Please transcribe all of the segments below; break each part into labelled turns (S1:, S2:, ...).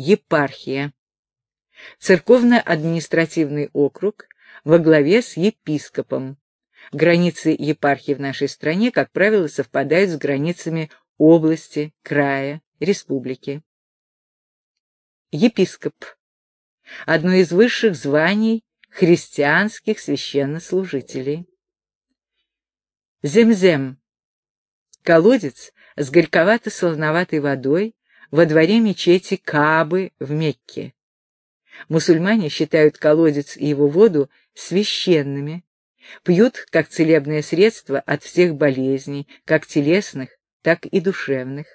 S1: епархия. Церковно-административный округ во главе с епископом. Границы епархии в нашей стране, как правило, совпадают с границами области, края, республики. Епископ. Одно из высших званий христианских священнослужителей. Земзем. Колодец с горьковато-солоноватой водой во дворе мечети Каабы в Мекке. Мусульмане считают колодец и его воду священными, пьют как целебное средство от всех болезней, как телесных, так и душевных,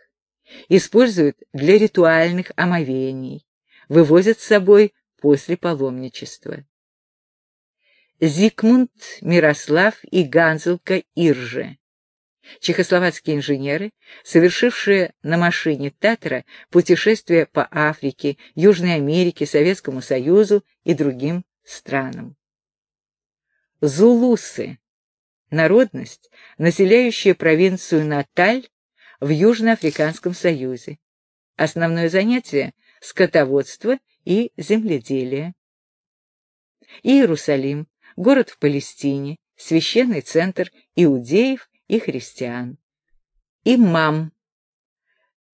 S1: используют для ритуальных омовений, вывозят с собой после паломничества. Зигмунд, Мирослав и Ганзелка Ирже. Чехословацкие инженеры, совершившие на машине Татра путешествия по Африке, Южной Америке, Советскому Союзу и другим странам. Зулусы – народность, населяющая провинцию Наталь в Южноафриканском Союзе. Основное занятие – скотоводство и земледелие. Иерусалим – город в Палестине, священный центр иудеев и христиан. Имам.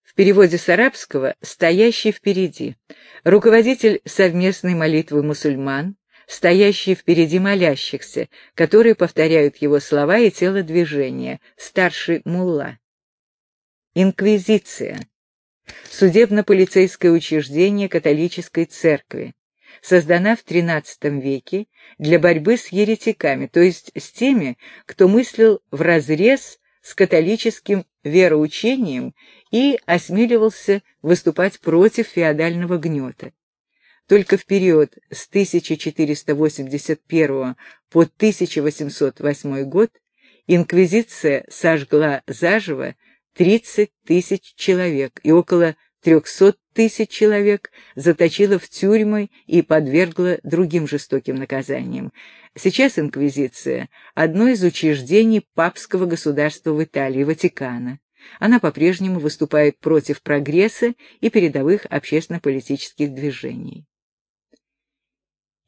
S1: В переводе с арабского «стоящий впереди», руководитель совместной молитвы мусульман, стоящий впереди молящихся, которые повторяют его слова и телодвижения, старший мулла. Инквизиция. Судебно-полицейское учреждение католической церкви. Создана в XIII веке для борьбы с еретиками, то есть с теми, кто мыслил вразрез с католическим вероучением и осмеливался выступать против феодального гнета. Только в период с 1481 по 1808 год инквизиция сожгла заживо 30 тысяч человек и около 300 тысяч человек заточила в тюрьмы и подвергла другим жестоким наказаниям. Сейчас инквизиция – одно из учреждений папского государства в Италии, Ватикана. Она по-прежнему выступает против прогресса и передовых общественно-политических движений.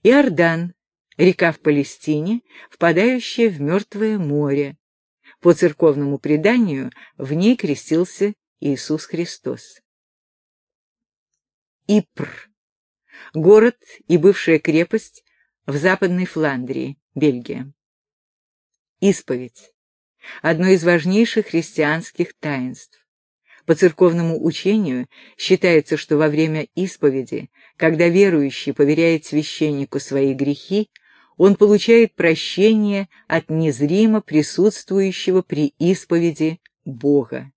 S1: Иордан – река в Палестине, впадающая в Мертвое море, по церковному преданию, в ней крестился Иисус Христос. Ипр. Город и бывшая крепость в Западной Фландрии, Бельгия. Исповедь. Одно из важнейших христианских таинств. По церковному учению считается, что во время исповеди, когда верующий поверяет священнику свои грехи, он получает прощение от незримо присутствующего при исповеди Бога.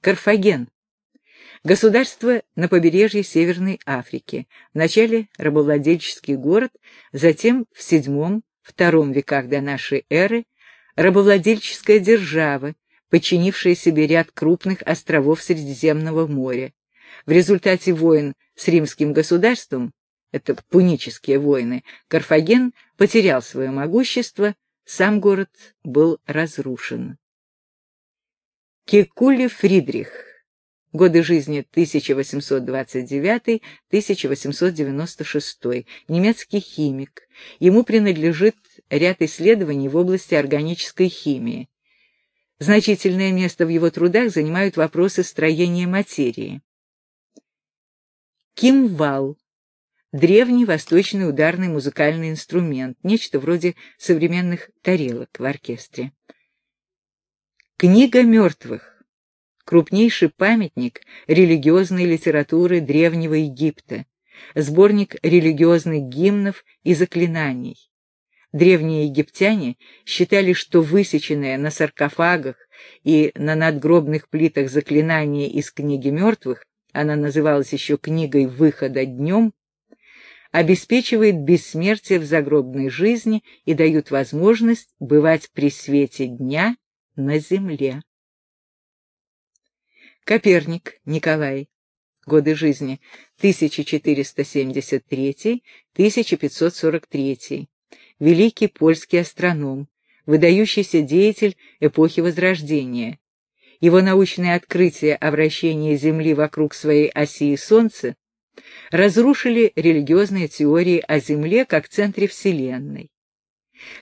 S1: Карфаген. Государство на побережье Северной Африки. Вначале рабовладельческий город, затем в VII-II веках до нашей эры рабовладельческая держава, подчинившая себе ряд крупных островов Средиземного моря. В результате войн с римским государством это пунические войны, Карфаген потерял свое могущество, сам город был разрушен. Кекули Фридрих. Годы жизни 1829-1896. Немецкий химик. Ему принадлежит ряд исследований в области органической химии. Значительное место в его трудах занимают вопросы строения материи. Кимвал древний восточный ударный музыкальный инструмент, нечто вроде современных тарелок в оркестре. Книга мертвых. Крупнейший памятник религиозной литературы Древнего Египта, сборник религиозных гимнов и заклинаний. Древние египтяне считали, что высеченное на саркофагах и на надгробных плитах заклинание из книги мертвых, она называлась еще книгой выхода днем, обеспечивает бессмертие в загробной жизни и дают возможность бывать при свете дня на земле. Коперник Николай. Годы жизни 1473-1543. Великий польский астроном, выдающийся деятель эпохи Возрождения. Его научные открытия о вращении Земли вокруг своей оси и Солнца разрушили религиозные теории о Земле как центре Вселенной.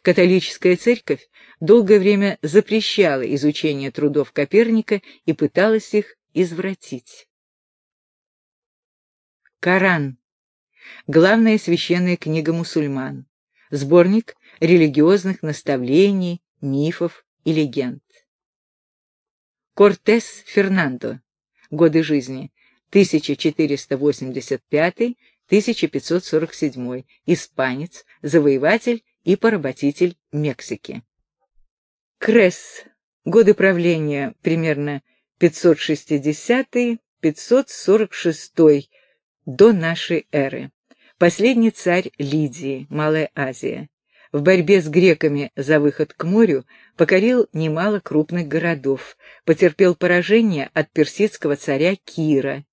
S1: Католическая церковь долгое время запрещала изучение трудов Коперника и пыталась их извратить. Коран. Главная священная книга мусульман. Сборник религиозных наставлений, мифов и легенд. Кортес Фернандо. Годы жизни 1485-1547. Испанец, завоеватель и поработитель Мексики. Кресс. Годы правления примерно 560-546 до нашей эры. Последний царь Лидии, Малая Азия. В борьбе с греками за выход к морю покорил немало крупных городов, потерпел поражение от персидского царя Кира.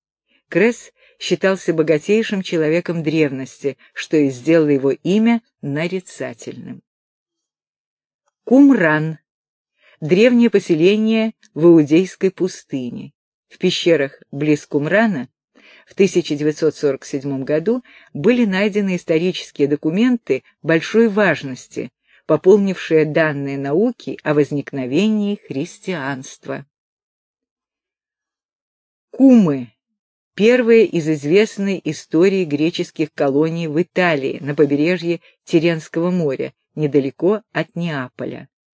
S1: Кресс считался богатейшим человеком древности, что и сделало его имя нарицательным. Кумран – древнее поселение в Иудейской пустыне. В пещерах близ Кумрана в 1947 году были найдены исторические документы большой важности, пополнившие данные науки о возникновении христианства. Кумы первая из известной истории греческих колоний в Италии на побережье Теренского моря, недалеко от Неаполя.